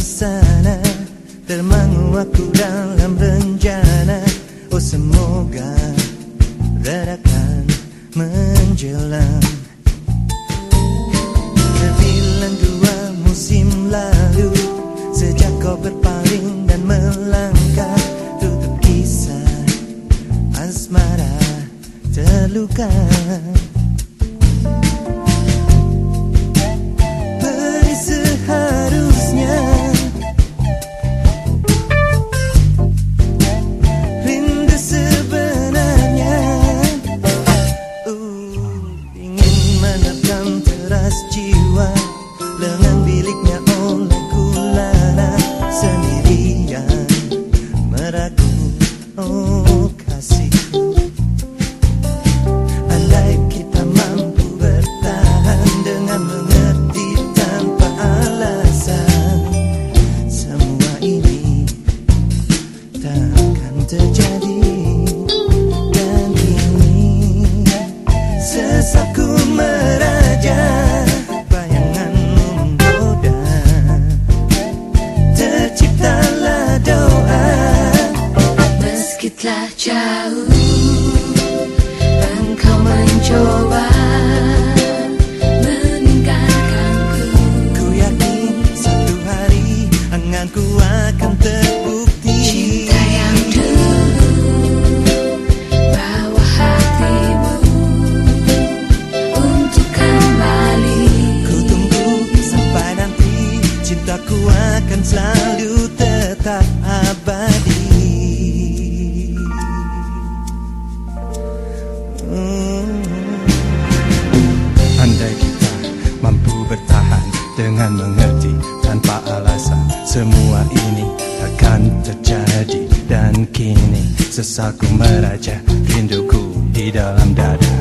sana Termangu aku dalam rencana Oh semoga redakan menjelang. Terbilang dua musim lalu Sejak kau berpaling dan melangkah Tutup kisah asmara terluka dengan mengerti tanpa alasan Semua ini akan terjadi. Dan kini sesaku meraja rinduku di dalam dada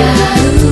jauh